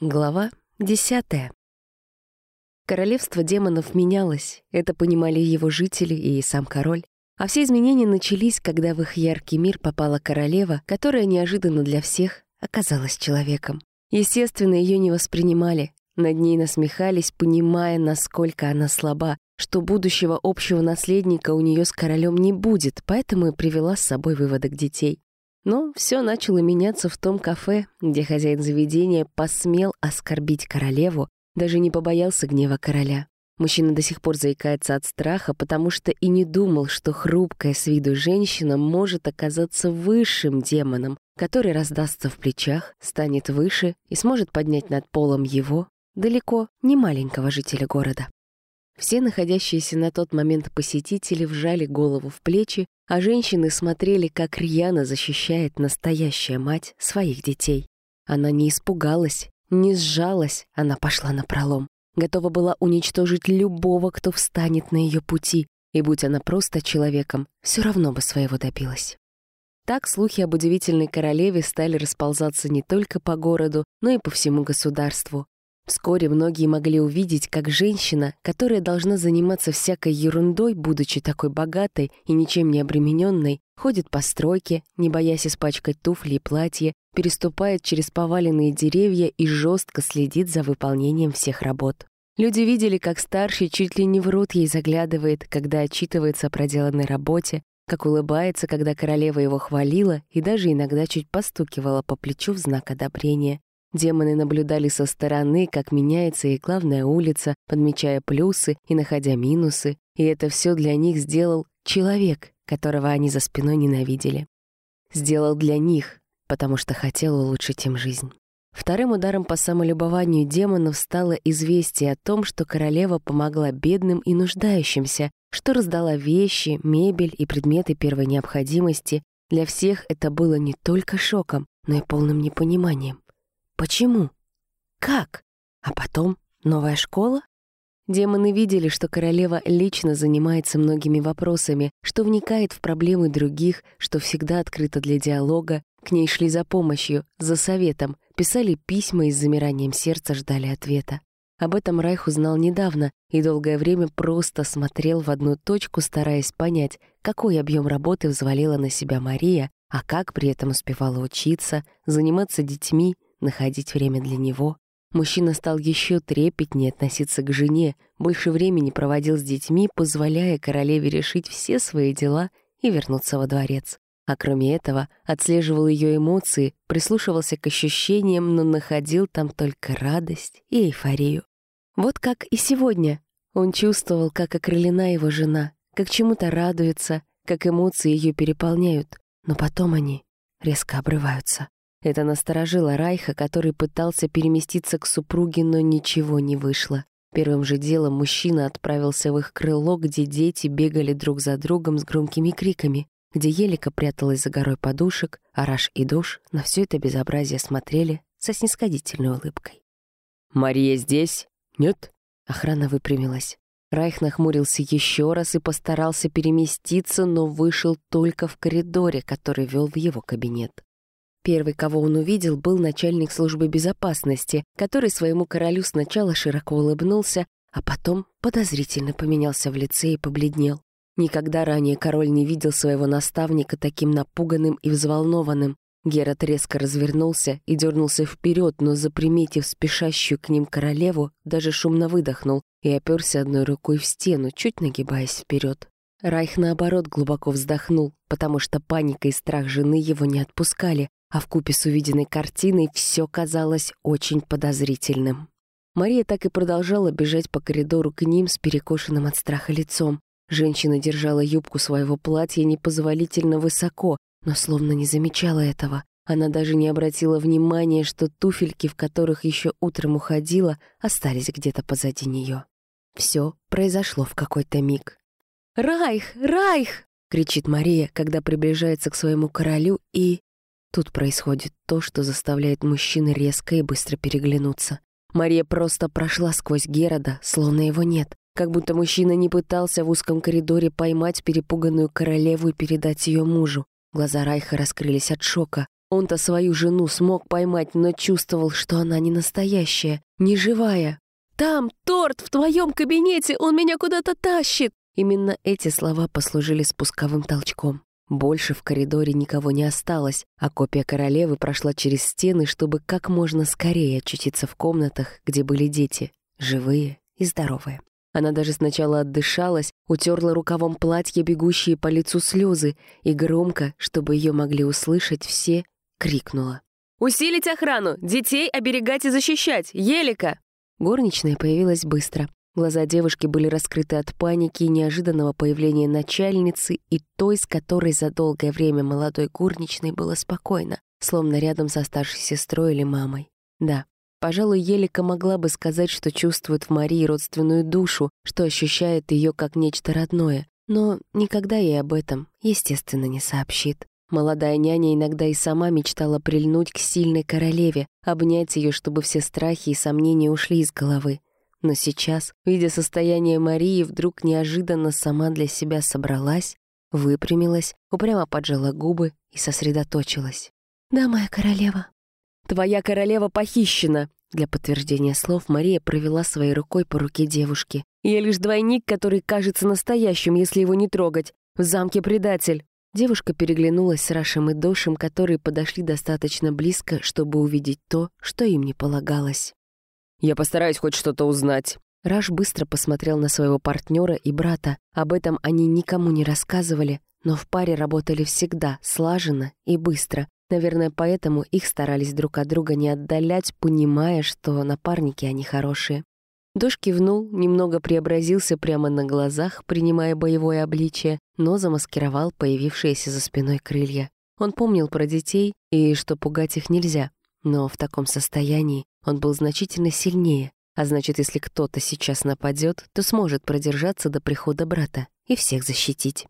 Глава десятая. Королевство демонов менялось, это понимали его жители и сам король. А все изменения начались, когда в их яркий мир попала королева, которая неожиданно для всех оказалась человеком. Естественно, ее не воспринимали, над ней насмехались, понимая, насколько она слаба, что будущего общего наследника у нее с королем не будет, поэтому и привела с собой выводок детей. Но все начало меняться в том кафе, где хозяин заведения посмел оскорбить королеву, даже не побоялся гнева короля. Мужчина до сих пор заикается от страха, потому что и не думал, что хрупкая с виду женщина может оказаться высшим демоном, который раздастся в плечах, станет выше и сможет поднять над полом его, далеко не маленького жителя города. Все находящиеся на тот момент посетители вжали голову в плечи, а женщины смотрели, как рьяно защищает настоящая мать своих детей. Она не испугалась, не сжалась, она пошла на пролом. Готова была уничтожить любого, кто встанет на ее пути, и будь она просто человеком, все равно бы своего добилась. Так слухи об удивительной королеве стали расползаться не только по городу, но и по всему государству. Вскоре многие могли увидеть, как женщина, которая должна заниматься всякой ерундой, будучи такой богатой и ничем не обремененной, ходит по стройке, не боясь испачкать туфли и платье, переступает через поваленные деревья и жестко следит за выполнением всех работ. Люди видели, как старший чуть ли не в рот ей заглядывает, когда отчитывается о проделанной работе, как улыбается, когда королева его хвалила и даже иногда чуть постукивала по плечу в знак одобрения. Демоны наблюдали со стороны, как меняется их главная улица, подмечая плюсы и находя минусы, и это все для них сделал человек, которого они за спиной ненавидели. Сделал для них, потому что хотел улучшить им жизнь. Вторым ударом по самолюбованию демонов стало известие о том, что королева помогла бедным и нуждающимся, что раздала вещи, мебель и предметы первой необходимости. Для всех это было не только шоком, но и полным непониманием. Почему? Как? А потом новая школа? Демоны видели, что королева лично занимается многими вопросами, что вникает в проблемы других, что всегда открыта для диалога, к ней шли за помощью, за советом, писали письма и с замиранием сердца ждали ответа. Об этом Райх узнал недавно и долгое время просто смотрел в одну точку, стараясь понять, какой объем работы взвалила на себя Мария, а как при этом успевала учиться, заниматься детьми, находить время для него. Мужчина стал еще трепетнее относиться к жене, больше времени проводил с детьми, позволяя королеве решить все свои дела и вернуться во дворец. А кроме этого, отслеживал ее эмоции, прислушивался к ощущениям, но находил там только радость и эйфорию. Вот как и сегодня. Он чувствовал, как окрылена его жена, как чему-то радуется, как эмоции ее переполняют, но потом они резко обрываются. Это насторожило Райха, который пытался переместиться к супруге, но ничего не вышло. Первым же делом мужчина отправился в их крыло, где дети бегали друг за другом с громкими криками, где Елика пряталась за горой подушек, а Раш и Душ на все это безобразие смотрели со снисходительной улыбкой. «Мария здесь? Нет?» Охрана выпрямилась. Райх нахмурился еще раз и постарался переместиться, но вышел только в коридоре, который вел в его кабинет. Первый, кого он увидел, был начальник службы безопасности, который своему королю сначала широко улыбнулся, а потом подозрительно поменялся в лице и побледнел. Никогда ранее король не видел своего наставника таким напуганным и взволнованным. Герат резко развернулся и дернулся вперед, но, заприметив спешащую к ним королеву, даже шумно выдохнул и оперся одной рукой в стену, чуть нагибаясь вперед. Райх, наоборот, глубоко вздохнул, потому что паника и страх жены его не отпускали, а в купе с увиденной картиной все казалось очень подозрительным. Мария так и продолжала бежать по коридору к ним с перекошенным от страха лицом. Женщина держала юбку своего платья непозволительно высоко, но словно не замечала этого. Она даже не обратила внимания, что туфельки, в которых еще утром уходила, остались где-то позади нее. Все произошло в какой-то миг. «Райх! Райх!» — кричит Мария, когда приближается к своему королю, и Тут происходит то, что заставляет мужчин резко и быстро переглянуться. Мария просто прошла сквозь Герода, словно его нет, как будто мужчина не пытался в узком коридоре поймать перепуганную королеву и передать ее мужу. Глаза Райха раскрылись от шока. Он-то свою жену смог поймать, но чувствовал, что она не настоящая, не живая. «Там торт в твоем кабинете, он меня куда-то тащит!» Именно эти слова послужили спусковым толчком. Больше в коридоре никого не осталось, а копия королевы прошла через стены, чтобы как можно скорее очутиться в комнатах, где были дети, живые и здоровые. Она даже сначала отдышалась, утерла рукавом платья бегущие по лицу слезы и громко, чтобы ее могли услышать все, крикнула. «Усилить охрану! Детей оберегать и защищать! Елика!» Горничная появилась быстро. Глаза девушки были раскрыты от паники и неожиданного появления начальницы и той, с которой за долгое время молодой горничной было спокойно, словно рядом со старшей сестрой или мамой. Да, пожалуй, Елика могла бы сказать, что чувствует в Марии родственную душу, что ощущает ее как нечто родное, но никогда ей об этом, естественно, не сообщит. Молодая няня иногда и сама мечтала прильнуть к сильной королеве, обнять ее, чтобы все страхи и сомнения ушли из головы. Но сейчас, видя состояние Марии, вдруг неожиданно сама для себя собралась, выпрямилась, упрямо поджала губы и сосредоточилась. «Да, моя королева». «Твоя королева похищена!» Для подтверждения слов Мария провела своей рукой по руке девушки. «Я лишь двойник, который кажется настоящим, если его не трогать. В замке предатель». Девушка переглянулась с Рашем и Дошем, которые подошли достаточно близко, чтобы увидеть то, что им не полагалось. Я постараюсь хоть что-то узнать». Раш быстро посмотрел на своего партнера и брата. Об этом они никому не рассказывали, но в паре работали всегда, слаженно и быстро. Наверное, поэтому их старались друг от друга не отдалять, понимая, что напарники они хорошие. Дош кивнул, немного преобразился прямо на глазах, принимая боевое обличие, но замаскировал появившиеся за спиной крылья. Он помнил про детей и что пугать их нельзя, но в таком состоянии он был значительно сильнее, а значит, если кто-то сейчас нападет, то сможет продержаться до прихода брата и всех защитить.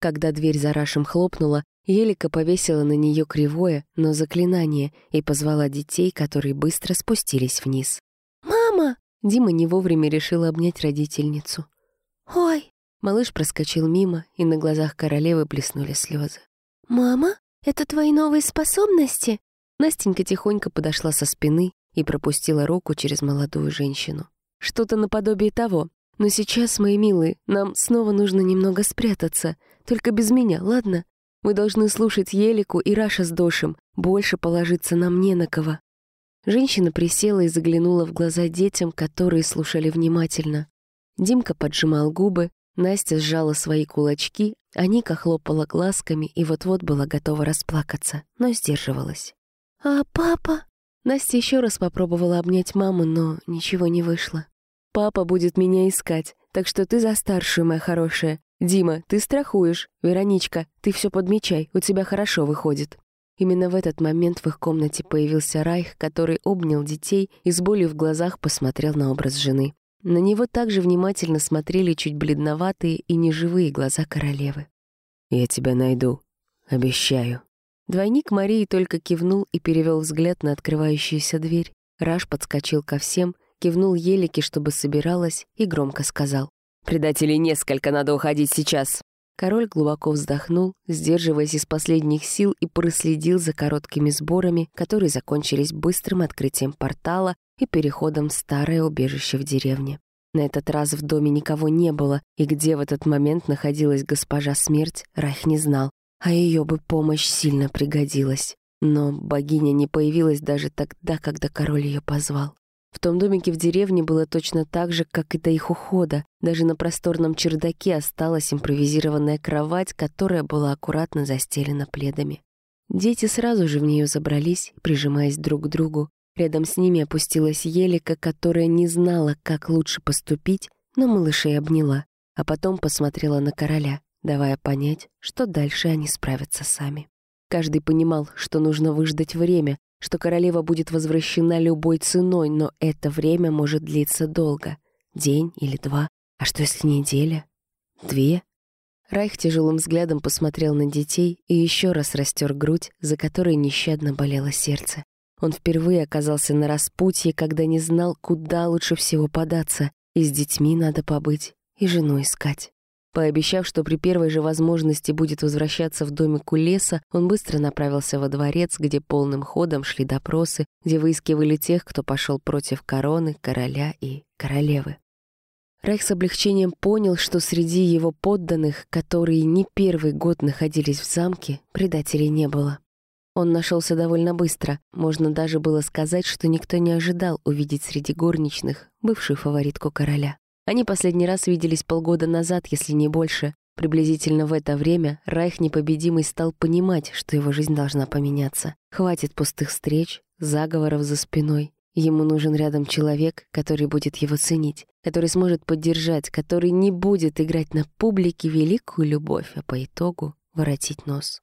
Когда дверь за Рашем хлопнула, Елика повесила на нее кривое, но заклинание и позвала детей, которые быстро спустились вниз. «Мама!» Дима не вовремя решила обнять родительницу. «Ой!» Малыш проскочил мимо, и на глазах королевы блеснули слезы. «Мама, это твои новые способности?» Настенька тихонько подошла со спины и пропустила руку через молодую женщину. «Что-то наподобие того. Но сейчас, мои милые, нам снова нужно немного спрятаться. Только без меня, ладно? Вы должны слушать Елику и Раша с Дошем. Больше положиться нам не на кого». Женщина присела и заглянула в глаза детям, которые слушали внимательно. Димка поджимал губы, Настя сжала свои кулачки, а Ника хлопала глазками и вот-вот была готова расплакаться, но сдерживалась. «А папа?» Настя еще раз попробовала обнять маму, но ничего не вышло. «Папа будет меня искать, так что ты за старшую, моя хорошая. Дима, ты страхуешь. Вероничка, ты все подмечай, у тебя хорошо выходит». Именно в этот момент в их комнате появился Райх, который обнял детей и с болью в глазах посмотрел на образ жены. На него также внимательно смотрели чуть бледноватые и неживые глаза королевы. «Я тебя найду. Обещаю», Двойник Марии только кивнул и перевел взгляд на открывающуюся дверь. Раш подскочил ко всем, кивнул Елике, чтобы собиралась, и громко сказал. «Предателей несколько, надо уходить сейчас!» Король глубоко вздохнул, сдерживаясь из последних сил, и проследил за короткими сборами, которые закончились быстрым открытием портала и переходом в старое убежище в деревне. На этот раз в доме никого не было, и где в этот момент находилась госпожа Смерть, Райх не знал а ее бы помощь сильно пригодилась. Но богиня не появилась даже тогда, когда король ее позвал. В том домике в деревне было точно так же, как и до их ухода. Даже на просторном чердаке осталась импровизированная кровать, которая была аккуратно застелена пледами. Дети сразу же в нее забрались, прижимаясь друг к другу. Рядом с ними опустилась Елика, которая не знала, как лучше поступить, но малышей обняла, а потом посмотрела на короля давая понять, что дальше они справятся сами. Каждый понимал, что нужно выждать время, что королева будет возвращена любой ценой, но это время может длиться долго. День или два. А что если неделя? Две? Райх тяжелым взглядом посмотрел на детей и еще раз растер грудь, за которой нещадно болело сердце. Он впервые оказался на распутье, когда не знал, куда лучше всего податься. И с детьми надо побыть, и жену искать. Пообещав, что при первой же возможности будет возвращаться в домик у леса, он быстро направился во дворец, где полным ходом шли допросы, где выискивали тех, кто пошел против короны, короля и королевы. Райх с облегчением понял, что среди его подданных, которые не первый год находились в замке, предателей не было. Он нашелся довольно быстро. Можно даже было сказать, что никто не ожидал увидеть среди горничных бывшую фаворитку короля. Они последний раз виделись полгода назад, если не больше. Приблизительно в это время Райх Непобедимый стал понимать, что его жизнь должна поменяться. Хватит пустых встреч, заговоров за спиной. Ему нужен рядом человек, который будет его ценить, который сможет поддержать, который не будет играть на публике великую любовь, а по итогу воротить нос.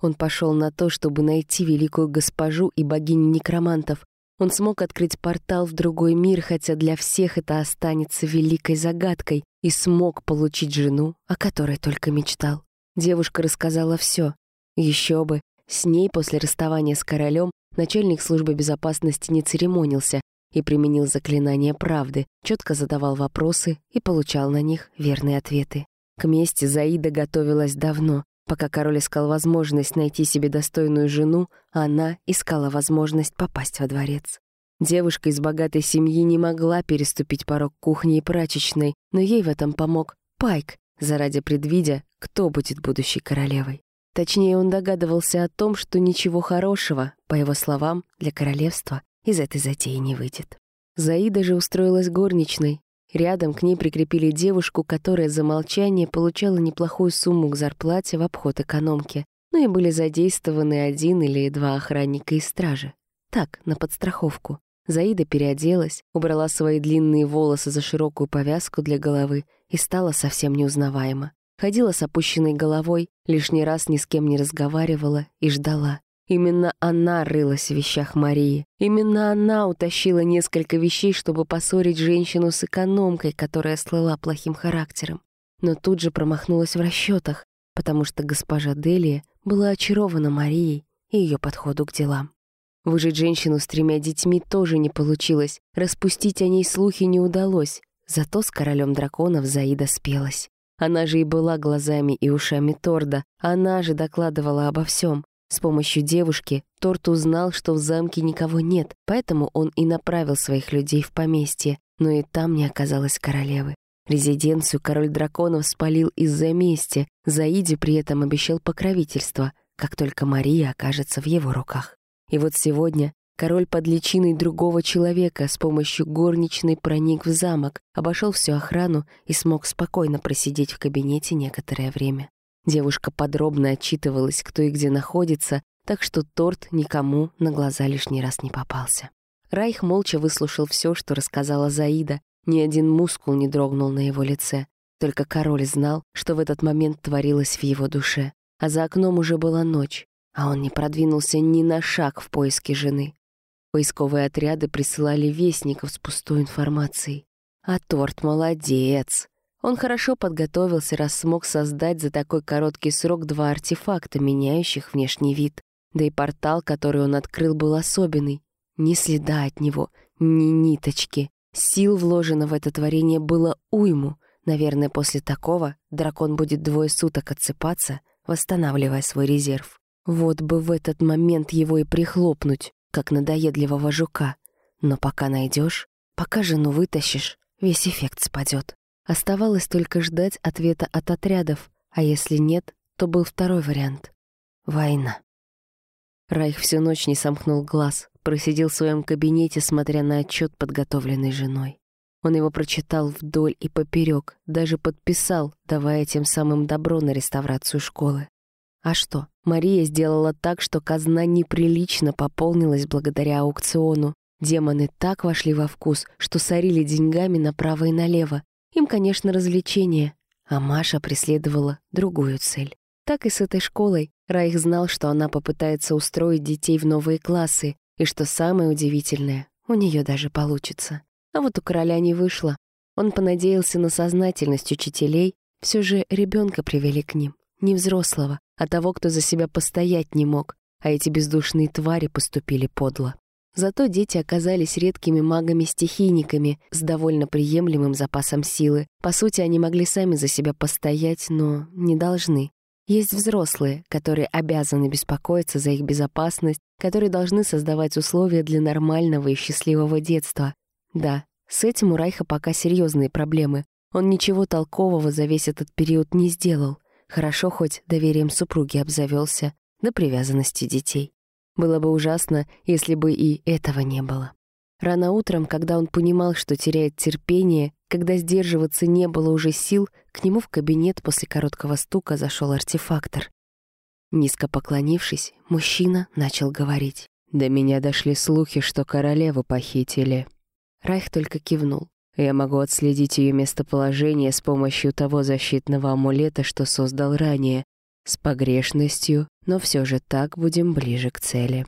Он пошел на то, чтобы найти великую госпожу и богиню некромантов, он смог открыть портал в другой мир, хотя для всех это останется великой загадкой, и смог получить жену, о которой только мечтал. Девушка рассказала все. Еще бы, с ней после расставания с королем начальник службы безопасности не церемонился и применил заклинание правды, четко задавал вопросы и получал на них верные ответы. К мести Заида готовилась давно, Пока король искал возможность найти себе достойную жену, она искала возможность попасть во дворец. Девушка из богатой семьи не могла переступить порог кухни и прачечной, но ей в этом помог Пайк, заради предвидя, кто будет будущей королевой. Точнее, он догадывался о том, что ничего хорошего, по его словам, для королевства из этой затеи не выйдет. Заида же устроилась горничной, Рядом к ней прикрепили девушку, которая за молчание получала неплохую сумму к зарплате в обход экономки. Ну и были задействованы один или два охранника из стражи. Так, на подстраховку. Заида переоделась, убрала свои длинные волосы за широкую повязку для головы и стала совсем неузнаваема. Ходила с опущенной головой, лишний раз ни с кем не разговаривала и ждала. Именно она рылась в вещах Марии. Именно она утащила несколько вещей, чтобы поссорить женщину с экономкой, которая слыла плохим характером. Но тут же промахнулась в расчетах, потому что госпожа Делия была очарована Марией и ее подходу к делам. Выжить женщину с тремя детьми тоже не получилось, распустить о ней слухи не удалось, зато с королем драконов Заида спелась. Она же и была глазами и ушами Торда, она же докладывала обо всем. С помощью девушки Торт узнал, что в замке никого нет, поэтому он и направил своих людей в поместье, но и там не оказалось королевы. Резиденцию король драконов спалил из-за мести, Заиде при этом обещал покровительство, как только Мария окажется в его руках. И вот сегодня король под личиной другого человека с помощью горничной проник в замок, обошел всю охрану и смог спокойно просидеть в кабинете некоторое время. Девушка подробно отчитывалась, кто и где находится, так что торт никому на глаза лишний раз не попался. Райх молча выслушал все, что рассказала Заида. Ни один мускул не дрогнул на его лице. Только король знал, что в этот момент творилось в его душе. А за окном уже была ночь, а он не продвинулся ни на шаг в поиске жены. Поисковые отряды присылали вестников с пустой информацией. А торт молодец. Он хорошо подготовился, раз смог создать за такой короткий срок два артефакта, меняющих внешний вид. Да и портал, который он открыл, был особенный. Ни следа от него, ни ниточки. Сил вложено в это творение было уйму. Наверное, после такого дракон будет двое суток отсыпаться, восстанавливая свой резерв. Вот бы в этот момент его и прихлопнуть, как надоедливого жука. Но пока найдешь, пока жену вытащишь, весь эффект спадет. Оставалось только ждать ответа от отрядов, а если нет, то был второй вариант — война. Райх всю ночь не сомкнул глаз, просидел в своем кабинете, смотря на отчет, подготовленный женой. Он его прочитал вдоль и поперек, даже подписал, давая тем самым добро на реставрацию школы. А что, Мария сделала так, что казна неприлично пополнилась благодаря аукциону. Демоны так вошли во вкус, что сорили деньгами направо и налево, им, конечно, развлечение, а Маша преследовала другую цель. Так и с этой школой Райх знал, что она попытается устроить детей в новые классы, и что самое удивительное, у нее даже получится. А вот у короля не вышло. Он понадеялся на сознательность учителей, все же ребенка привели к ним, не взрослого, а того, кто за себя постоять не мог, а эти бездушные твари поступили подло. Зато дети оказались редкими магами-стихийниками с довольно приемлемым запасом силы. По сути, они могли сами за себя постоять, но не должны. Есть взрослые, которые обязаны беспокоиться за их безопасность, которые должны создавать условия для нормального и счастливого детства. Да, с этим у Райха пока серьезные проблемы. Он ничего толкового за весь этот период не сделал. Хорошо хоть доверием супруги обзавелся, да привязанности детей. Было бы ужасно, если бы и этого не было. Рано утром, когда он понимал, что теряет терпение, когда сдерживаться не было уже сил, к нему в кабинет после короткого стука зашел артефактор. Низко поклонившись, мужчина начал говорить. «До меня дошли слухи, что королеву похитили». Райх только кивнул. «Я могу отследить ее местоположение с помощью того защитного амулета, что создал ранее, с погрешностью, но все же так будем ближе к цели.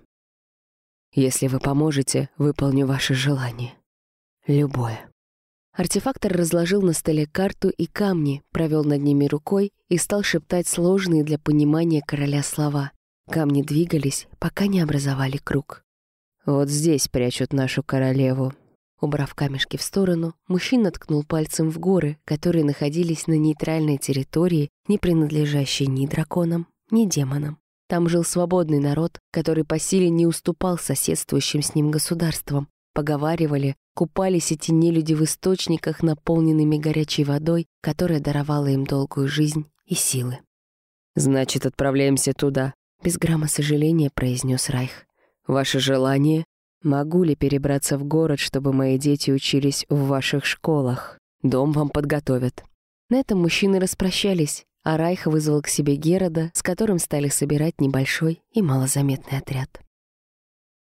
Если вы поможете, выполню ваше желание. Любое. Артефактор разложил на столе карту и камни, провел над ними рукой и стал шептать сложные для понимания короля слова. Камни двигались, пока не образовали круг. «Вот здесь прячут нашу королеву. Убрав камешки в сторону, мужчина ткнул пальцем в горы, которые находились на нейтральной территории, не принадлежащей ни драконам, ни демонам. Там жил свободный народ, который по силе не уступал соседствующим с ним государствам. Поговаривали, купались эти нелюди в источниках, наполненными горячей водой, которая даровала им долгую жизнь и силы. «Значит, отправляемся туда», — без грамма сожаления произнес Райх. «Ваше желание Могу ли перебраться в город, чтобы мои дети учились в ваших школах? Дом вам подготовят». На этом мужчины распрощались, а Райх вызвал к себе Герода, с которым стали собирать небольшой и малозаметный отряд.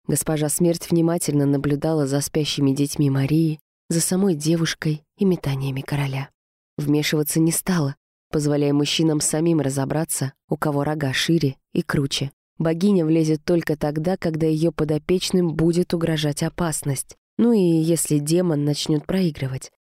Госпожа Смерть внимательно наблюдала за спящими детьми Марии, за самой девушкой и метаниями короля. Вмешиваться не стала, позволяя мужчинам самим разобраться, у кого рога шире и круче. Богиня влезет только тогда, когда ее подопечным будет угрожать опасность. Ну и если демон начнет проигрывать.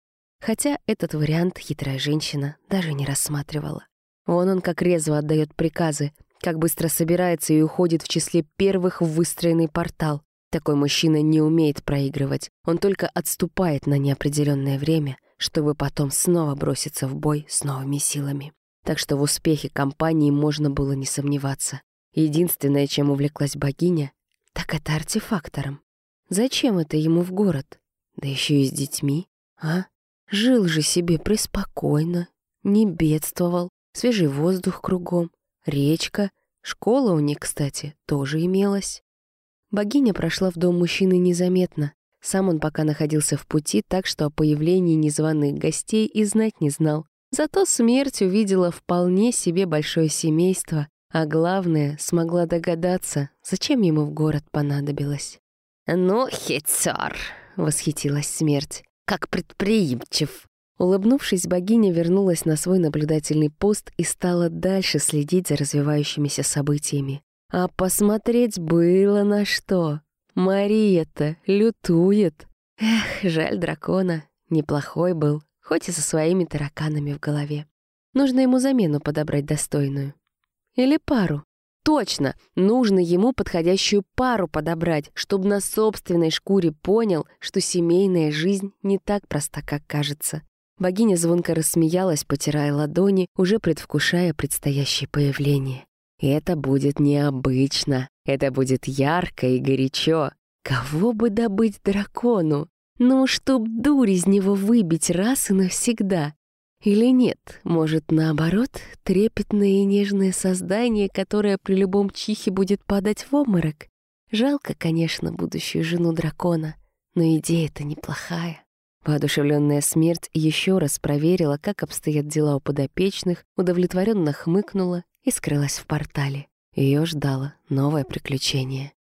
Хотя этот вариант хитрая женщина даже не рассматривала. Вон он как резво отдает приказы, как быстро собирается и уходит в числе первых в выстроенный портал. Такой мужчина не умеет проигрывать. Он только отступает на неопределенное время, чтобы потом снова броситься в бой с новыми силами. Так что в успехе компании можно было не сомневаться. Единственное, чем увлеклась богиня, так это артефактором. Зачем это ему в город? Да еще и с детьми, а? Жил же себе преспокойно, не бедствовал, свежий воздух кругом, речка, школа у них, кстати, тоже имелась. Богиня прошла в дом мужчины незаметно. Сам он пока находился в пути, так что о появлении незваных гостей и знать не знал. Зато смерть увидела вполне себе большое семейство, а главное, смогла догадаться, зачем ему в город понадобилось. «Ну, хитер!» — восхитилась смерть. «Как предприимчив!» Улыбнувшись, богиня вернулась на свой наблюдательный пост и стала дальше следить за развивающимися событиями. А посмотреть было на что. Мария-то лютует. Эх, жаль дракона. Неплохой был, хоть и со своими тараканами в голове. Нужно ему замену подобрать достойную. Или пару. Точно, нужно ему подходящую пару подобрать, чтобы на собственной шкуре понял, что семейная жизнь не так проста, как кажется. Богиня звонко рассмеялась, потирая ладони, уже предвкушая предстоящее появление. И это будет необычно, это будет ярко и горячо. Кого бы добыть дракону? Ну, чтоб дурь из него выбить раз и навсегда. Или нет, может, наоборот, трепетное и нежное создание, которое при любом чихе будет падать в обморок? Жалко, конечно, будущую жену дракона, но идея-то неплохая. Воодушевленная смерть еще раз проверила, как обстоят дела у подопечных, удовлетворенно хмыкнула и скрылась в портале. Ее ждало новое приключение.